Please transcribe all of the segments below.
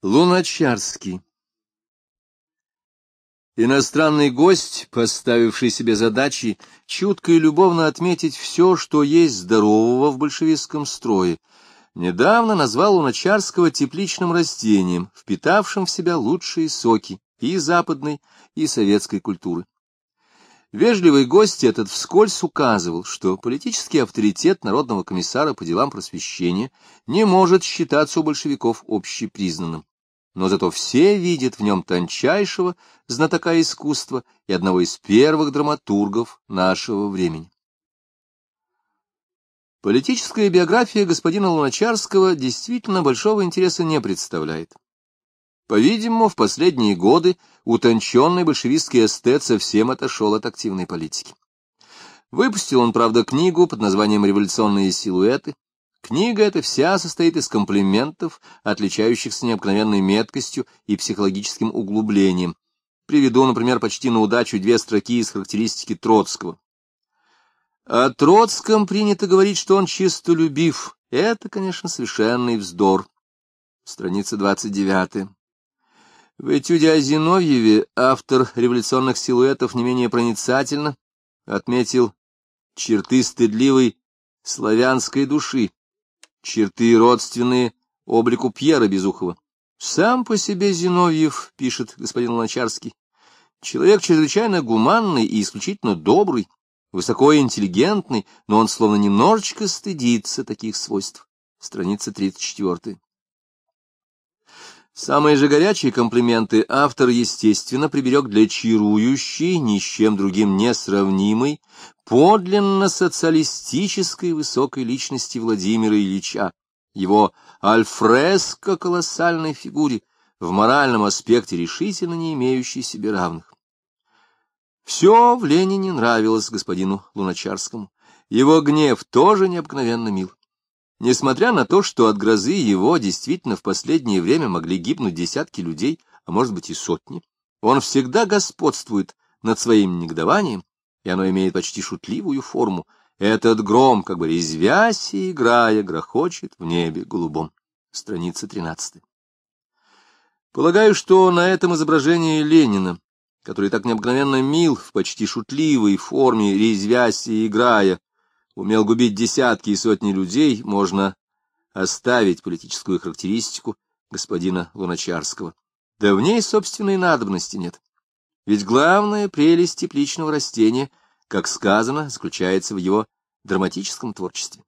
Луначарский Иностранный гость, поставивший себе задачи, чутко и любовно отметить все, что есть здорового в большевистском строе, недавно назвал Луначарского тепличным растением, впитавшим в себя лучшие соки и западной, и советской культуры. Вежливый гость этот вскользь указывал, что политический авторитет Народного комиссара по делам просвещения не может считаться у большевиков общепризнанным но зато все видят в нем тончайшего знатока искусства и одного из первых драматургов нашего времени. Политическая биография господина Луначарского действительно большого интереса не представляет. По-видимому, в последние годы утонченный большевистский эстет совсем отошел от активной политики. Выпустил он, правда, книгу под названием «Революционные силуэты», Книга эта вся состоит из комплиментов, отличающихся необыкновенной меткостью и психологическим углублением. Приведу, например, почти на удачу две строки из характеристики Троцкого. О Троцком принято говорить, что он чистолюбив. Это, конечно, совершенный вздор. Страница 29. В этюде о Зиновьеве автор революционных силуэтов не менее проницательно отметил черты стыдливой славянской души, черты родственные облику Пьера Безухова. Сам по себе Зиновьев, пишет господин Луначарский, человек чрезвычайно гуманный и исключительно добрый, высоко интеллигентный, но он словно немножечко стыдится таких свойств. Страница 34. Самые же горячие комплименты автор, естественно, приберег для чарующей, ни с чем другим не сравнимой, подлинно социалистической высокой личности Владимира Ильича, его альфреско колоссальной фигуре, в моральном аспекте решительно не имеющей себе равных. Все в Ленине нравилось господину Луначарскому. Его гнев тоже необыкновенно мил. Несмотря на то, что от грозы его действительно в последнее время могли гибнуть десятки людей, а может быть и сотни, он всегда господствует над своим негодованием, и оно имеет почти шутливую форму. Этот гром, как бы резвясь и играя, грохочет в небе голубом. Страница 13. Полагаю, что на этом изображении Ленина, который так необыкновенно мил в почти шутливой форме, резвясь и играя, умел губить десятки и сотни людей, можно оставить политическую характеристику господина Луначарского. Да в ней собственной надобности нет. Ведь главная прелесть тепличного растения, как сказано, заключается в его драматическом творчестве.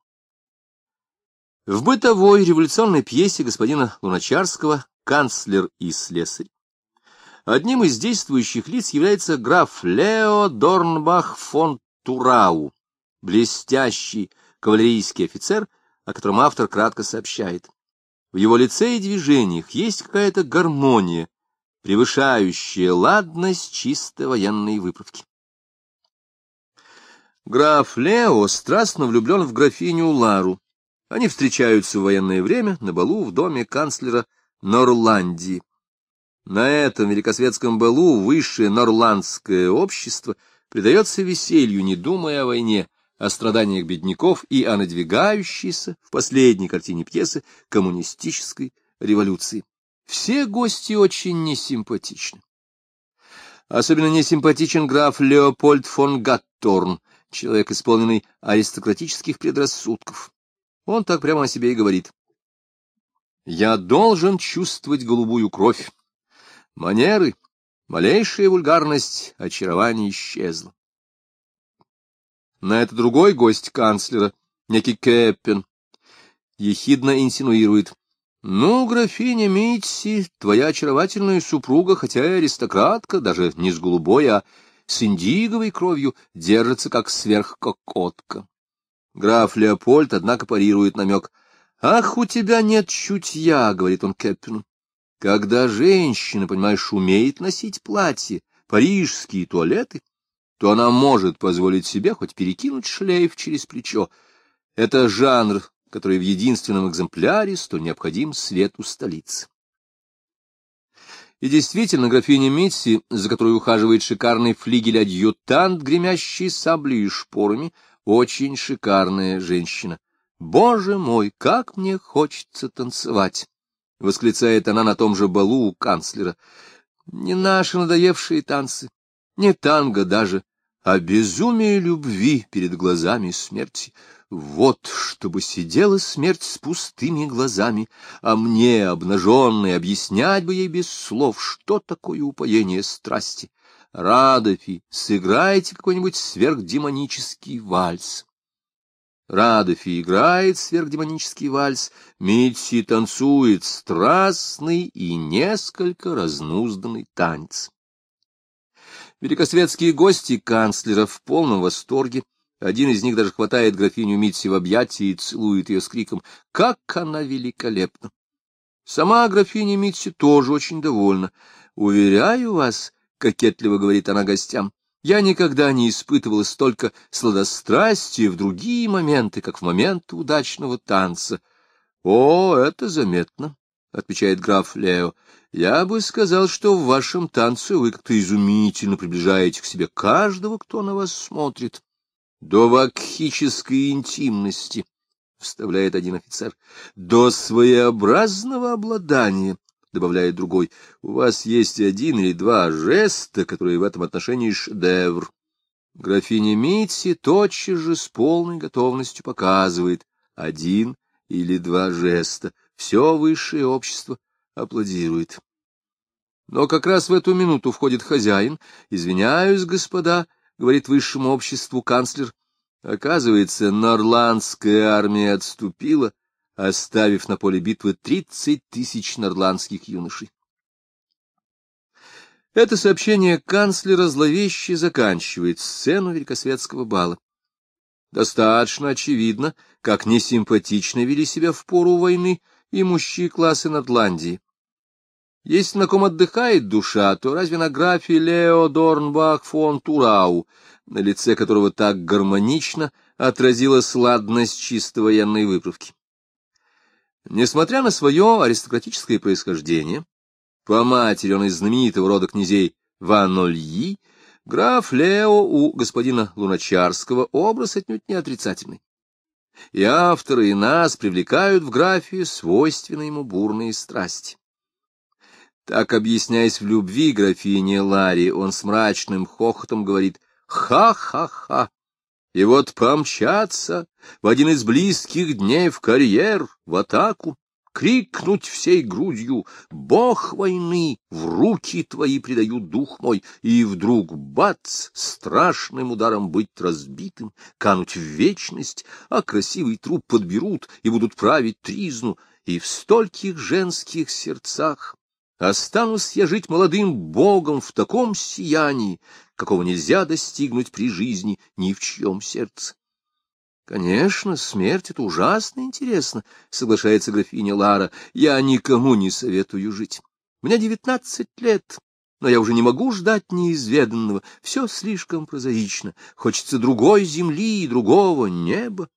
В бытовой революционной пьесе господина Луначарского «Канцлер и слесарь» одним из действующих лиц является граф Лео Дорнбах фон Турау, блестящий кавалерийский офицер, о котором автор кратко сообщает. В его лице и движениях есть какая-то гармония, превышающая ладность чисто военной выправки. Граф Лео страстно влюблен в графиню Лару. Они встречаются в военное время на балу в доме канцлера Норландии. На этом великосветском балу высшее норландское общество предается веселью, не думая о войне, о страданиях бедняков и о надвигающейся в последней картине пьесы коммунистической революции. Все гости очень несимпатичны. Особенно несимпатичен граф Леопольд фон Гатторн, человек, исполненный аристократических предрассудков. Он так прямо о себе и говорит. «Я должен чувствовать голубую кровь. Манеры, малейшая вульгарность, очарование исчезло. На это другой гость канцлера, некий Кэппен, ехидно инсинуирует. «Ну, графиня Митси, твоя очаровательная супруга, хотя и аристократка, даже не с голубой, а с индиговой кровью, держится как сверхкокотка». Граф Леопольд, однако, парирует намек. «Ах, у тебя нет чутья», — говорит он Кэппину. «Когда женщина, понимаешь, умеет носить платье, парижские туалеты, то она может позволить себе хоть перекинуть шлейф через плечо. Это жанр, который в единственном экземпляре столь необходим свету столицы. И действительно, графиня Митси, за которой ухаживает шикарный флигель-адъютант, гремящий саблей и шпорами, очень шикарная женщина. Боже мой, как мне хочется танцевать! — восклицает она на том же балу у канцлера. Не наши надоевшие танцы, не танго даже, а безумие любви перед глазами смерти. Вот, чтобы сидела смерть с пустыми глазами, а мне, обнаженной, объяснять бы ей без слов, что такое упоение страсти. Радофи, сыграйте какой-нибудь сверхдемонический вальс. Радофи играет сверхдемонический вальс, Митси танцует страстный и несколько разнузданный танец. Великосветские гости канцлера в полном восторге. Один из них даже хватает графиню Митси в объятия и целует ее с криком «Как она великолепна!». Сама графиня Митси тоже очень довольна. «Уверяю вас», — кокетливо говорит она гостям, я никогда не испытывала столько сладострастия в другие моменты, как в момент удачного танца. — О, это заметно, — отвечает граф Лео. — Я бы сказал, что в вашем танце вы как-то изумительно приближаете к себе каждого, кто на вас смотрит. — До вакхической интимности, — вставляет один офицер, — до своеобразного обладания, — добавляет другой, — у вас есть один или два жеста, которые в этом отношении шедевр. Графиня Митси тотчас же с полной готовностью показывает один или два жеста. Все высшее общество аплодирует. Но как раз в эту минуту входит хозяин. «Извиняюсь, господа», — говорит высшему обществу канцлер. Оказывается, норландская армия отступила, оставив на поле битвы тридцать тысяч норландских юношей. Это сообщение канцлера зловеще заканчивает сцену великосветского бала. Достаточно очевидно, как несимпатично вели себя в пору войны имущие классы Норландии. Если на ком отдыхает душа, то разве на графе Лео Дорнбах фон Турау, на лице которого так гармонично отразилась ладность чисто военной выправки? Несмотря на свое аристократическое происхождение, по матери он из знаменитого рода князей Ванольи, граф Лео у господина Луначарского образ отнюдь не отрицательный. И авторы, и нас привлекают в графе свойственные ему бурные страсти. Так, объясняясь в любви графине Ларри, он с мрачным хохотом говорит «Ха-ха-ха! И вот помчаться в один из близких дней в карьер, в атаку, крикнуть всей грудью «Бог войны! В руки твои предаю дух мой!» и вдруг, бац, страшным ударом быть разбитым, кануть в вечность, а красивый труп подберут и будут править тризну, и в стольких женских сердцах Останусь я жить молодым богом в таком сиянии, какого нельзя достигнуть при жизни ни в чьем сердце. Конечно, смерть — это ужасно интересно, — соглашается графиня Лара. Я никому не советую жить. Мне девятнадцать лет, но я уже не могу ждать неизведанного. Все слишком прозаично. Хочется другой земли и другого неба.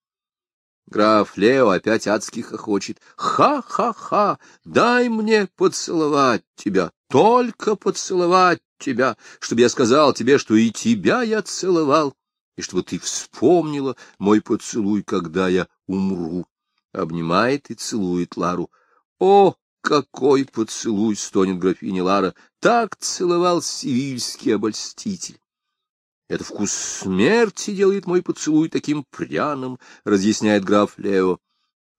Граф Лео опять адски хохочет. «Ха-ха-ха! Дай мне поцеловать тебя, только поцеловать тебя, чтобы я сказал тебе, что и тебя я целовал, и чтобы ты вспомнила мой поцелуй, когда я умру». Обнимает и целует Лару. «О, какой поцелуй!» — стонет графиня Лара. «Так целовал сивильский обольститель». Это вкус смерти делает мой поцелуй таким пряным, — разъясняет граф Лео.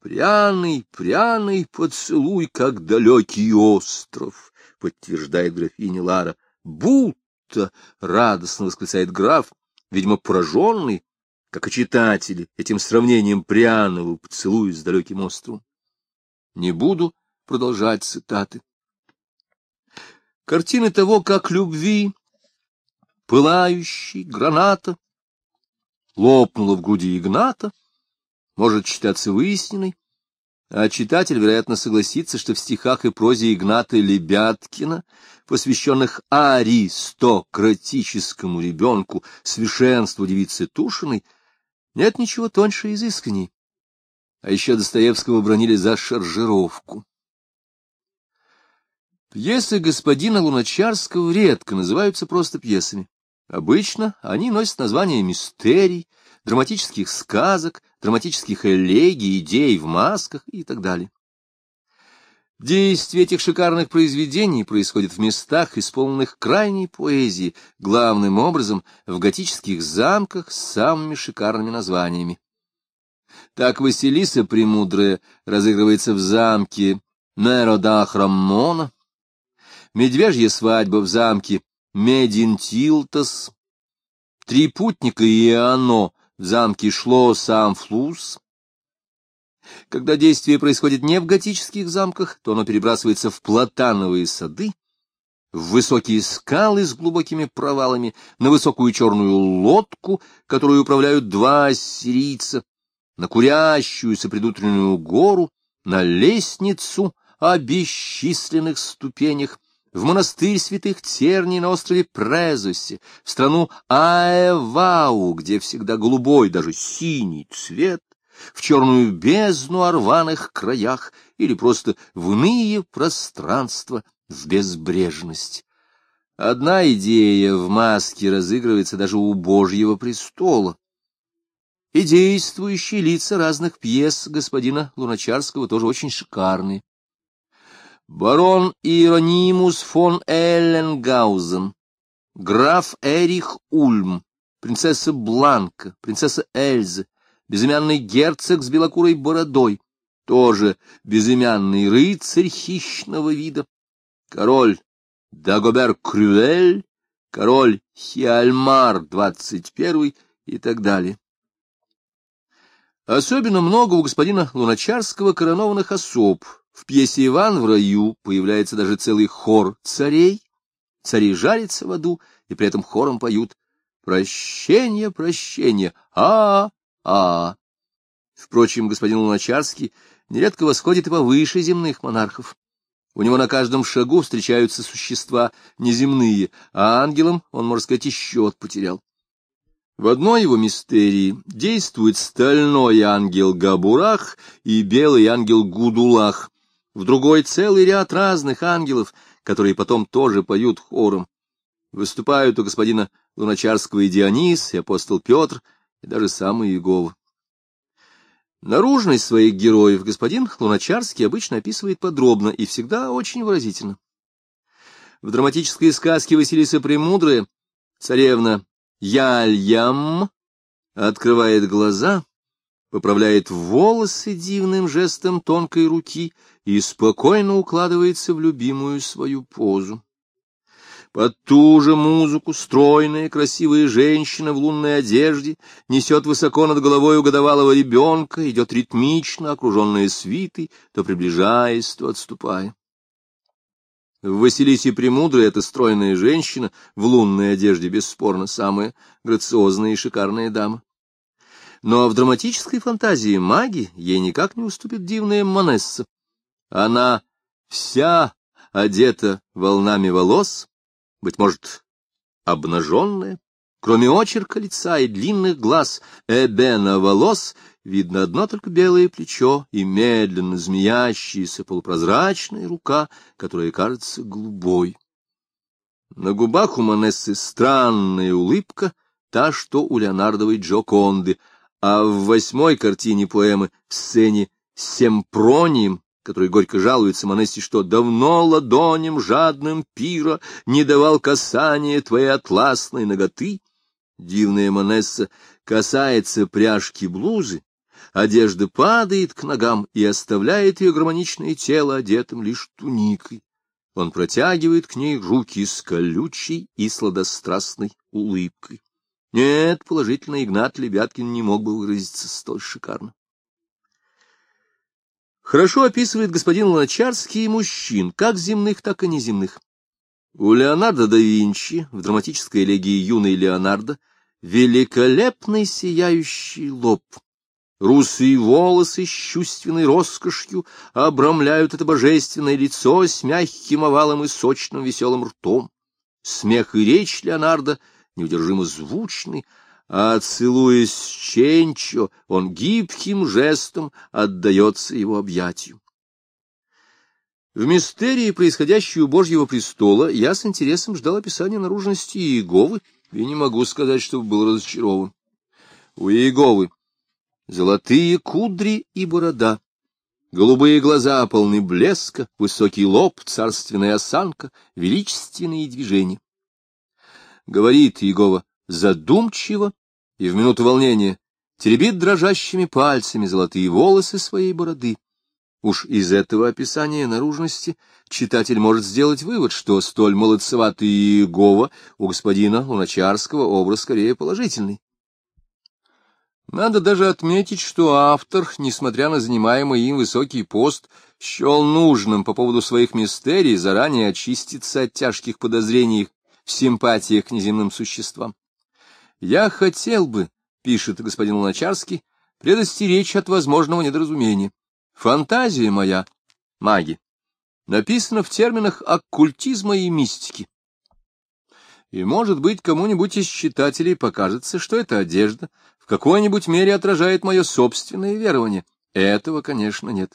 Пряный, пряный поцелуй, как далекий остров, — подтверждает графиня Лара. Будто, — радостно восклицает граф, видимо, пораженный, как и читатели, этим сравнением пряного поцелуя с далеким островом. Не буду продолжать цитаты. Картины того, как любви пылающий, граната, лопнула в груди Игната, может считаться выясненной, а читатель, вероятно, согласится, что в стихах и прозе Игната Лебяткина, посвященных аристократическому ребенку, совершенству девицы Тушиной, нет ничего тоньше изысканий. А еще Достоевского бронили за шаржировку. Пьесы господина Луначарского редко называются просто пьесами. Обычно они носят название мистерий, драматических сказок, драматических элегий, идей в масках и так далее. Действие этих шикарных произведений происходит в местах, исполненных крайней поэзии, главным образом в готических замках с самыми шикарными названиями. Так Василиса Премудрая разыгрывается в замке Меродахраммона, Медвежья свадьба в замке Мединтилтас, Три путника и оно в замке шло сам Флус, когда действие происходит не в готических замках, то оно перебрасывается в платановые сады, в высокие скалы с глубокими провалами, на высокую черную лодку, которую управляют два ассирийца, на курящуюся предутреннюю гору, на лестницу о бесчисленных ступенях, в монастырь святых Терний на острове Презосе, в страну Аэвау, где всегда голубой, даже синий цвет, в черную бездну о рваных краях или просто в иные пространства, в безбрежность. Одна идея в маске разыгрывается даже у Божьего престола. И действующие лица разных пьес господина Луначарского тоже очень шикарные. Барон Иеронимус фон Элленгаузен, граф Эрих Ульм, принцесса Бланка, принцесса Эльза, безымянный герцог с белокурой бородой, тоже безымянный рыцарь хищного вида, король Дагобер Крюэль, король Хиальмар двадцать первый и так далее. Особенно много у господина Луначарского коронованных особ. В пьесе «Иван в раю» появляется даже целый хор царей. Цари жарятся в аду и при этом хором поют «Прощение, прощение, а, -а, а Впрочем, господин Луначарский нередко восходит и повыше земных монархов. У него на каждом шагу встречаются существа неземные, а ангелом он, можно сказать, и счет потерял. В одной его мистерии действует стальной ангел Габурах и белый ангел Гудулах, в другой целый ряд разных ангелов, которые потом тоже поют хором. Выступают у господина Луначарского и Дионис, и апостол Петр, и даже самый Иегова. Наружность своих героев господин Луначарский обычно описывает подробно и всегда очень выразительно. В драматической сказке Василиса Премудрая царевна Яльям открывает глаза, поправляет волосы дивным жестом тонкой руки и спокойно укладывается в любимую свою позу. Под ту же музыку стройная красивая женщина в лунной одежде несет высоко над головой угодовалого ребенка, идет ритмично, окруженная свитой, то приближаясь, то отступая. В Василисе Премудрой эта стройная женщина в лунной одежде бесспорно самая грациозная и шикарная дама. Но в драматической фантазии маги ей никак не уступит дивная Манесса. Она вся одета волнами волос, быть может, обнаженная, кроме очерка лица и длинных глаз, эбена волос, видно одно только белое плечо и медленно змеящаяся полупрозрачная рука, которая кажется голубой. На губах у Манессы странная улыбка, та, что у Леонардовой Джоконды, а в восьмой картине поэмы в сцене «Семпронием» который горько жалуется Манессе, что давно ладоням жадным пира не давал касания твоей атласной ноготы. Дивная Манесса касается пряжки блузы, одежда падает к ногам и оставляет ее гармоничное тело одетым лишь туникой. Он протягивает к ней руки с колючей и сладострастной улыбкой. Нет, положительно, Игнат Лебяткин не мог бы выразиться столь шикарно. Хорошо описывает господин Луначарский мужчин, как земных, так и неземных. У Леонардо да Винчи в драматической элегии «Юный Леонардо» великолепный сияющий лоб. Русые волосы с чувственной роскошью обрамляют это божественное лицо с мягким овалом и сочным веселым ртом. Смех и речь Леонардо неудержимо звучны, а, целуясь с Ченчо, он гибким жестом отдается его объятию. В мистерии, происходящей у Божьего престола, я с интересом ждал описания наружности Иеговы, и не могу сказать, чтобы был разочарован. У Иеговы золотые кудри и борода, Голубые глаза полны блеска, высокий лоб, царственная осанка, величественные движения. Говорит Иегова задумчиво и в минуту волнения теребит дрожащими пальцами золотые волосы своей бороды. Уж из этого описания наружности читатель может сделать вывод, что столь молодцеватый Иегова у господина Луначарского образ скорее положительный. Надо даже отметить, что автор, несмотря на занимаемый им высокий пост, счел нужным по поводу своих мистерий заранее очиститься от тяжких подозрений в симпатиях к неземным существам. «Я хотел бы», — пишет господин Луначарский, — «предостеречь от возможного недоразумения. Фантазия моя, маги, написана в терминах оккультизма и мистики. И, может быть, кому-нибудь из читателей покажется, что эта одежда в какой-нибудь мере отражает мое собственное верование. Этого, конечно, нет.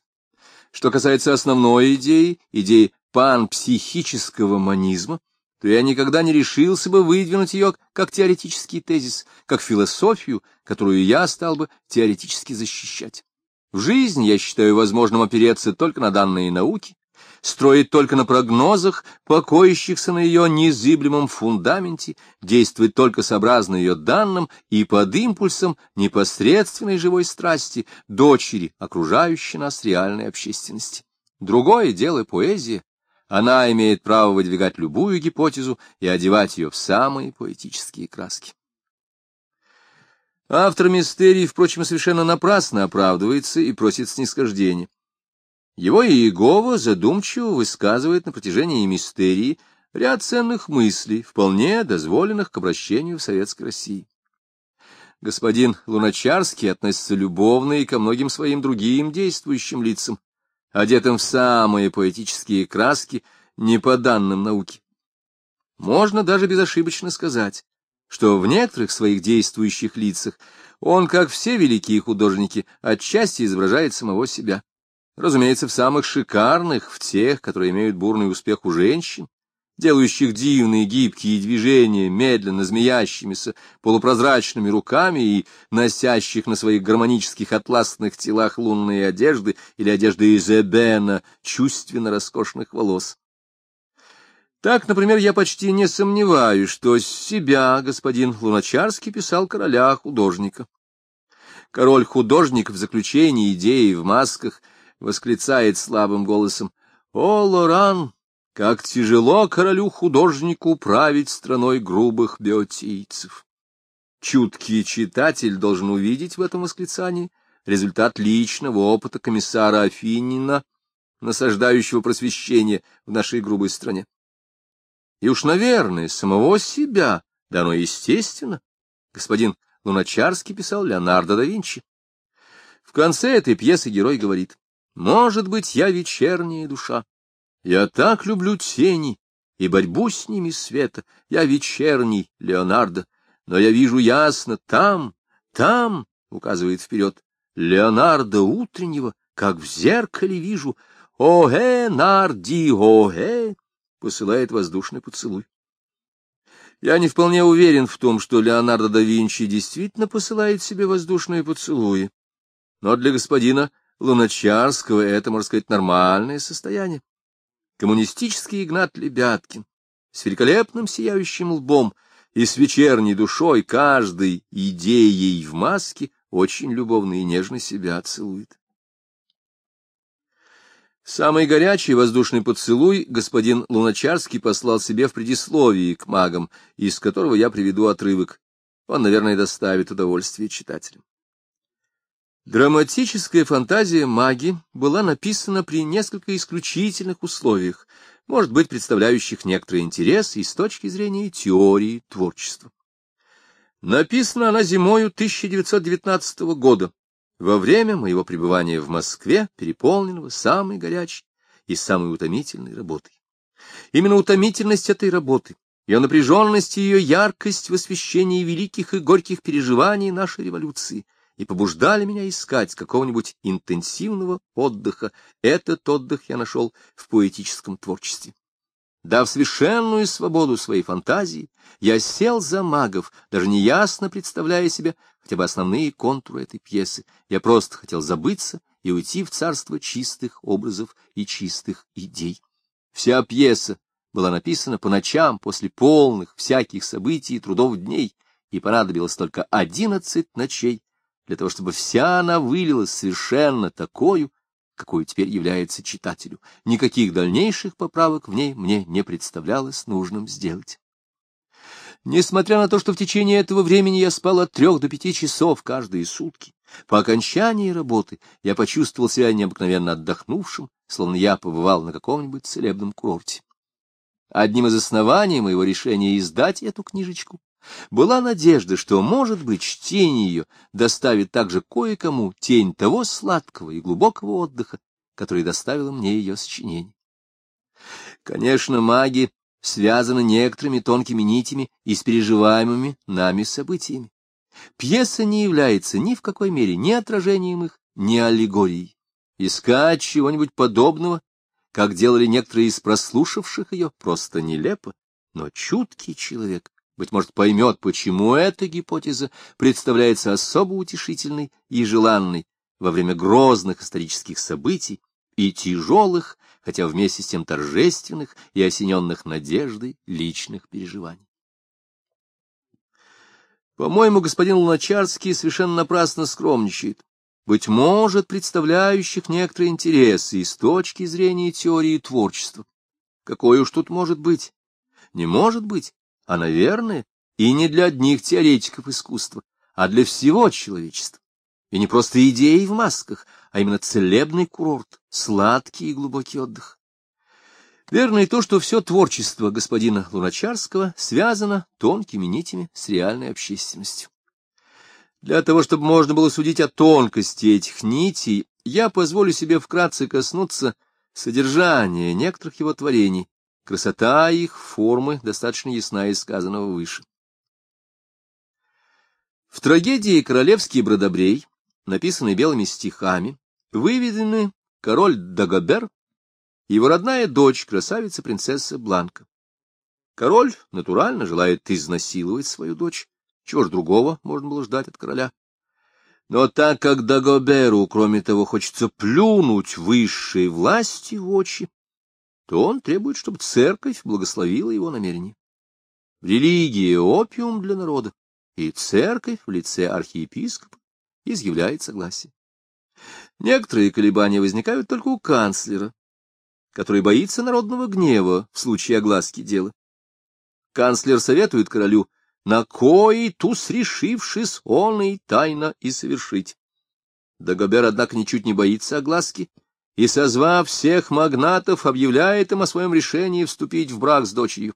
Что касается основной идеи, идеи панпсихического манизма, то я никогда не решился бы выдвинуть ее как теоретический тезис, как философию, которую я стал бы теоретически защищать. В жизни я считаю возможным опереться только на данные науки, строить только на прогнозах, покоящихся на ее незыблемом фундаменте, действовать только сообразно ее данным и под импульсом непосредственной живой страсти, дочери, окружающей нас реальной общественности. Другое дело поэзия. Она имеет право выдвигать любую гипотезу и одевать ее в самые поэтические краски. Автор мистерии, впрочем, совершенно напрасно оправдывается и просит снисхождения. Его Иегова задумчиво высказывает на протяжении мистерии ряд ценных мыслей, вполне дозволенных к обращению в Советской России. Господин Луначарский относится любовно и ко многим своим другим действующим лицам, одетым в самые поэтические краски, не по данным науки. Можно даже безошибочно сказать, что в некоторых своих действующих лицах он, как все великие художники, отчасти изображает самого себя. Разумеется, в самых шикарных, в тех, которые имеют бурный успех у женщин, делающих дивные гибкие движения, медленно змеящимися полупрозрачными руками и носящих на своих гармонических атласных телах лунные одежды или одежды из эбена чувственно роскошных волос. Так, например, я почти не сомневаюсь, что себя господин Луначарский писал короля-художника. Король-художник в заключении идеи в масках восклицает слабым голосом «О, Лоран, как тяжело королю-художнику править страной грубых биотийцев!» Чуткий читатель должен увидеть в этом восклицании результат личного опыта комиссара Афинина, насаждающего просвещение в нашей грубой стране. И уж, наверное, самого себя, да оно естественно, господин Луначарский писал Леонардо да Винчи. В конце этой пьесы герой говорит, «Может быть, я вечерняя душа. Я так люблю тени и борьбу с ними света. Я вечерний Леонардо, но я вижу ясно там, там, — указывает вперед, — Леонардо утреннего, как в зеркале вижу. О-э, нарди, о-э!» посылает воздушный поцелуй. Я не вполне уверен в том, что Леонардо да Винчи действительно посылает себе воздушные поцелуи. Но для господина Луначарского это, можно сказать, нормальное состояние. Коммунистический Игнат Лебяткин с великолепным сияющим лбом и с вечерней душой каждой идеей в маске очень любовно и нежно себя целует. Самый горячий воздушный поцелуй господин Луначарский послал себе в предисловии к магам, из которого я приведу отрывок. Он, наверное, доставит удовольствие читателям. Драматическая фантазия маги была написана при несколько исключительных условиях, может быть, представляющих некоторый интерес и с точки зрения теории творчества. Написана она зимою 1919 года, во время моего пребывания в Москве, переполненного самой горячей и самой утомительной работой. Именно утомительность этой работы, ее напряженность и ее яркость в освещении великих и горьких переживаний нашей революции и побуждали меня искать какого-нибудь интенсивного отдыха. Этот отдых я нашел в поэтическом творчестве. Дав совершенную свободу своей фантазии, я сел за магов, даже неясно представляя себе хотя бы основные контуры этой пьесы. Я просто хотел забыться и уйти в царство чистых образов и чистых идей. Вся пьеса была написана по ночам после полных всяких событий и трудов дней, и понадобилось только одиннадцать ночей для того, чтобы вся она вылилась совершенно такую, какой теперь является читателю. Никаких дальнейших поправок в ней мне не представлялось нужным сделать. Несмотря на то, что в течение этого времени я спал от трех до пяти часов каждые сутки, по окончании работы я почувствовал себя необыкновенно отдохнувшим, словно я побывал на каком-нибудь целебном курорте. Одним из оснований моего решения издать эту книжечку была надежда, что, может быть, чтение ее доставит также кое-кому тень того сладкого и глубокого отдыха, который доставило мне ее сочинение. Конечно, маги связаны некоторыми тонкими нитями и с переживаемыми нами событиями. Пьеса не является ни в какой мере ни отражением их, ни аллегорией. Искать чего-нибудь подобного, как делали некоторые из прослушавших ее, просто нелепо, но чуткий человек быть может, поймет, почему эта гипотеза представляется особо утешительной и желанной во время грозных исторических событий и тяжелых, хотя вместе с тем торжественных и осененных надеждой личных переживаний. По-моему, господин Луначарский совершенно напрасно скромничает, быть может, представляющих некоторые интересы и с точки зрения теории творчества. Какое уж тут может быть? Не может быть, а, наверное, и не для одних теоретиков искусства, а для всего человечества. И не просто идеи в масках, а именно целебный курорт, сладкий и глубокий отдых. Верно и то, что все творчество господина Луначарского связано тонкими нитями с реальной общественностью. Для того, чтобы можно было судить о тонкости этих нитей, я позволю себе вкратце коснуться содержания некоторых его творений, Красота их формы достаточно ясна из сказанного выше. В трагедии «Королевский бродобрей», написанной белыми стихами, выведены король Дагобер и его родная дочь, красавица-принцесса Бланка. Король, натурально, желает изнасиловать свою дочь, чего ж другого можно было ждать от короля. Но так как Дагоберу, кроме того, хочется плюнуть высшей власти в очи, то он требует, чтобы церковь благословила его намерение. Религия — опиум для народа, и церковь в лице архиепископа изъявляет согласие. Некоторые колебания возникают только у канцлера, который боится народного гнева в случае огласки дела. Канцлер советует королю, на кои туз решившись он и тайно и совершить. Дагобер, однако, ничуть не боится огласки и, созвав всех магнатов, объявляет им о своем решении вступить в брак с дочерью.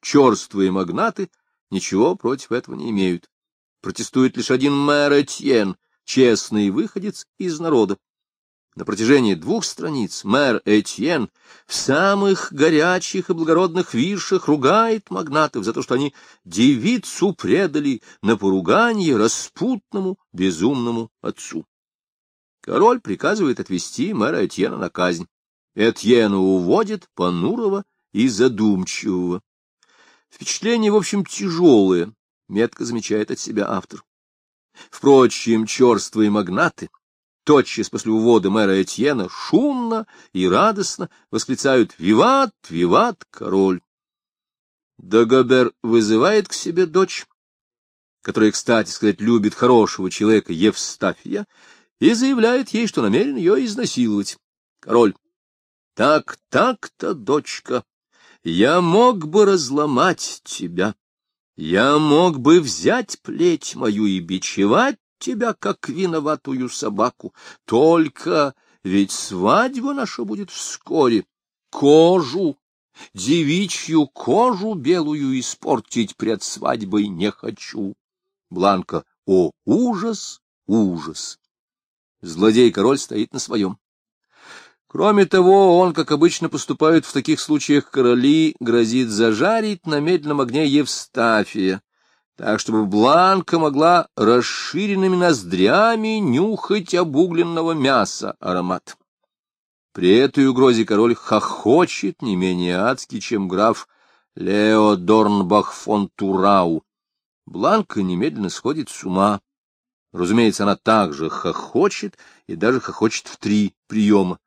Черствые магнаты ничего против этого не имеют. Протестует лишь один мэр Этьен, честный выходец из народа. На протяжении двух страниц мэр Этьен в самых горячих и благородных виршах ругает магнатов за то, что они девицу предали на поругание распутному безумному отцу. Король приказывает отвести мэра Этьена на казнь. Этьена уводит понурого и задумчивого. Впечатление, в общем, тяжелое, метко замечает от себя автор. Впрочем, черствые магнаты, тотчас после увода мэра Этьена, шумно и радостно восклицают «Виват! Виват! Король!». Дагобер вызывает к себе дочь, которая, кстати сказать, любит хорошего человека Евстафия, и заявляет ей, что намерен ее изнасиловать. Король. Так, так-то, дочка, я мог бы разломать тебя. Я мог бы взять плеть мою и бичевать тебя, как виноватую собаку. Только ведь свадьба наша будет вскоре. Кожу, девичью кожу белую испортить пред свадьбой не хочу. Бланка, о, ужас, ужас! Злодей-король стоит на своем. Кроме того, он, как обычно поступают в таких случаях короли, грозит зажарить на медленном огне Евстафия, так чтобы Бланка могла расширенными ноздрями нюхать обугленного мяса аромат. При этой угрозе король хохочет не менее адски, чем граф Лео Дорнбах фон Турау. Бланка немедленно сходит с ума. Разумеется, она также хохочет, и даже хохочет в три приема.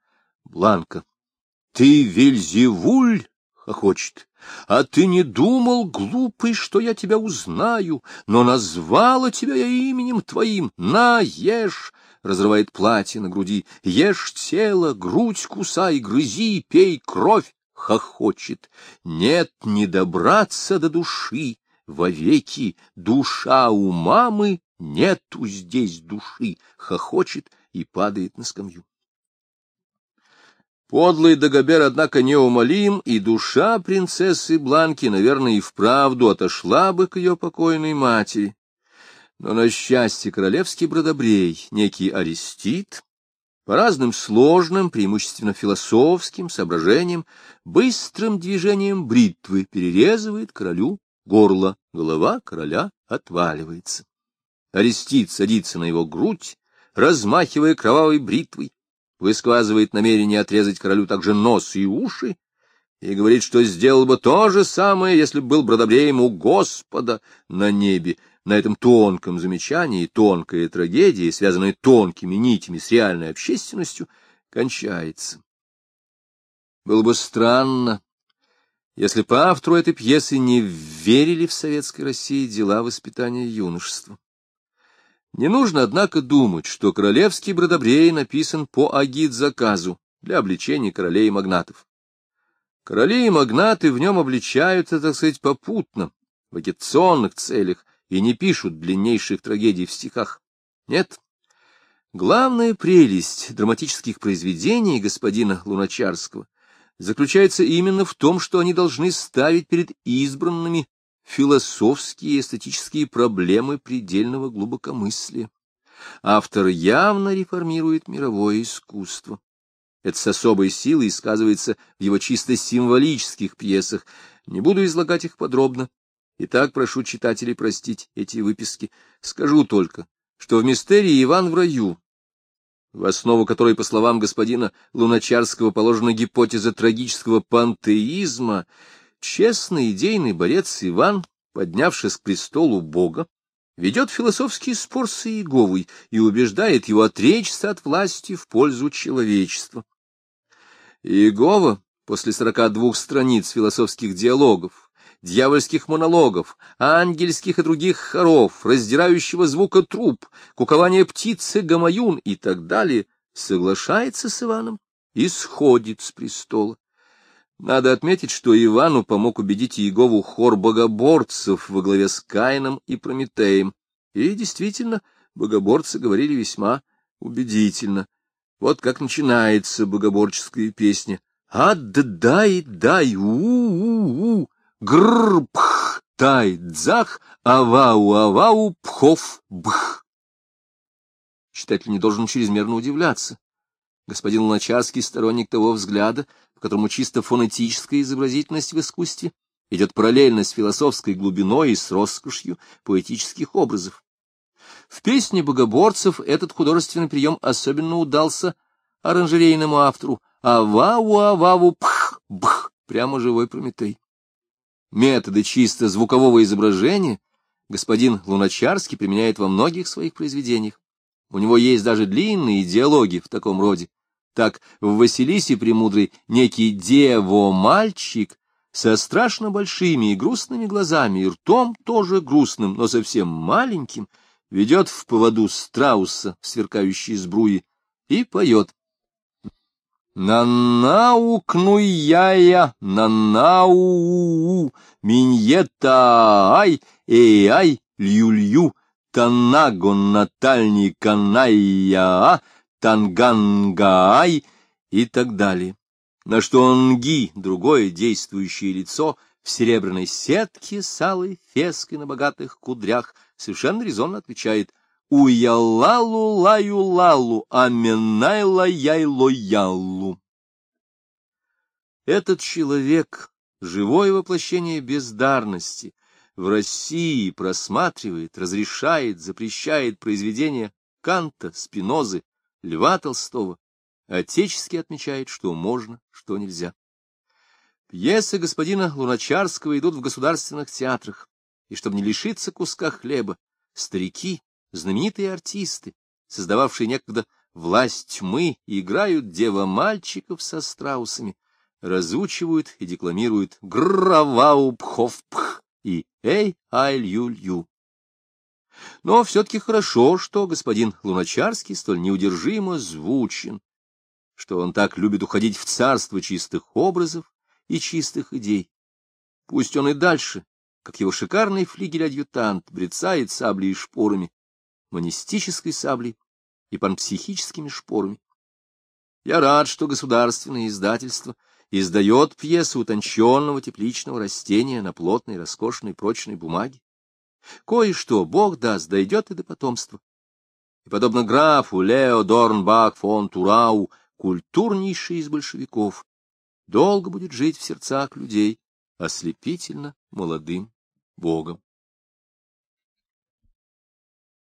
Бланка. — Ты Вельзевуль? — хохочет. — А ты не думал, глупый, что я тебя узнаю, но назвала тебя я именем твоим. На, ешь! Разрывает платье на груди. Ешь тело, грудь кусай, грызи, пей кровь. Хохочет. Нет, не добраться до души. Вовеки душа у мамы Нету здесь души, хохочет и падает на скамью. Подлый Дагобер, однако, неумолим, и душа принцессы Бланки, наверное, и вправду отошла бы к ее покойной матери. Но на счастье королевский бродобрей, некий Арестит, по разным сложным, преимущественно философским соображениям, быстрым движением бритвы перерезывает королю горло, голова короля отваливается. Арестит садится на его грудь, размахивая кровавой бритвой, высказывает намерение отрезать королю также нос и уши, и говорит, что сделал бы то же самое, если бы был бродобреем у Господа на небе. На этом тонком замечании тонкая трагедия, связанная тонкими нитями с реальной общественностью, кончается. Было бы странно, если по автору этой пьесы не верили в советской России дела воспитания юношества. Не нужно, однако, думать, что королевский бродобрей написан по агит-заказу для обличения королей и магнатов. Короли и магнаты в нем обличаются, так сказать, попутно, в агитационных целях, и не пишут длиннейших трагедий в стихах. Нет. Главная прелесть драматических произведений господина Луначарского заключается именно в том, что они должны ставить перед избранными философские и эстетические проблемы предельного глубокомыслия. Автор явно реформирует мировое искусство. Это с особой силой сказывается в его чисто символических пьесах. Не буду излагать их подробно. Итак, прошу читателей простить эти выписки. Скажу только, что в мистерии «Иван в раю», в основу которой, по словам господина Луначарского, положена гипотеза трагического пантеизма, Честный идейный борец Иван, поднявшись к престолу Бога, ведет философский спор с Иеговой и убеждает его отречься от власти в пользу человечества. Иегова после сорока двух страниц философских диалогов, дьявольских монологов, ангельских и других хоров, раздирающего звука труб, кукования птицы Гамаюн и так далее, соглашается с Иваном и сходит с престола. Надо отметить, что Ивану помог убедить Иегову хор богоборцев во главе с Каином и Прометеем. И действительно, богоборцы говорили весьма убедительно. Вот как начинается богоборческая песня. «Ад-дай, дай, у-у-у, грр-пх, тай, дзах, авау-авау, пхов-бх». Читатель не должен чрезмерно удивляться. Господин Луначарский сторонник того взгляда, по которому чисто фонетическая изобразительность в искусстве идет параллельно с философской глубиной и с роскошью поэтических образов. В песне богоборцев этот художественный прием особенно удался оранжерейному автору «Авау-авау, пх-бх», прямо живой Прометей. Методы чисто звукового изображения господин Луначарский применяет во многих своих произведениях. У него есть даже длинные диалоги в таком роде. Так в Василисе Премудрой некий дево-мальчик со страшно большими и грустными глазами и ртом тоже грустным, но совсем маленьким, ведет в поводу страуса в сверкающей сбруи и поет. «На-нау-кну-я-я, на-нау-у-у, миньета-ай, эй-ай, лью-лью, танагон-натальни-канай-я-а, Тангангаай и так далее. На что Нги, другое действующее лицо, в серебряной сетке с алой феской на богатых кудрях, совершенно резонно отвечает «Уялалу лаю лалу, аменайла яйло яллу». Этот человек, живое воплощение бездарности, в России просматривает, разрешает, запрещает произведения Канта, Спинозы, Льва Толстого, отечески отмечает, что можно, что нельзя. Пьесы господина Луначарского идут в государственных театрах, и чтобы не лишиться куска хлеба, старики, знаменитые артисты, создававшие некогда власть тьмы, играют дева-мальчиков со страусами, разучивают и декламируют «Граваупховпх» и «Эй-ай-лю-лю». Но все-таки хорошо, что господин Луначарский столь неудержимо звучен, что он так любит уходить в царство чистых образов и чистых идей. Пусть он и дальше, как его шикарный флигель-адъютант, брецает саблей и шпорами, монистической саблей и панпсихическими шпорами. Я рад, что государственное издательство издает пьесу утонченного тепличного растения на плотной, роскошной, прочной бумаге. Кое-что, Бог даст, дойдет и до потомства. И, подобно графу Лео Дорнбах фон Турау, культурнейший из большевиков, долго будет жить в сердцах людей, ослепительно молодым Богом.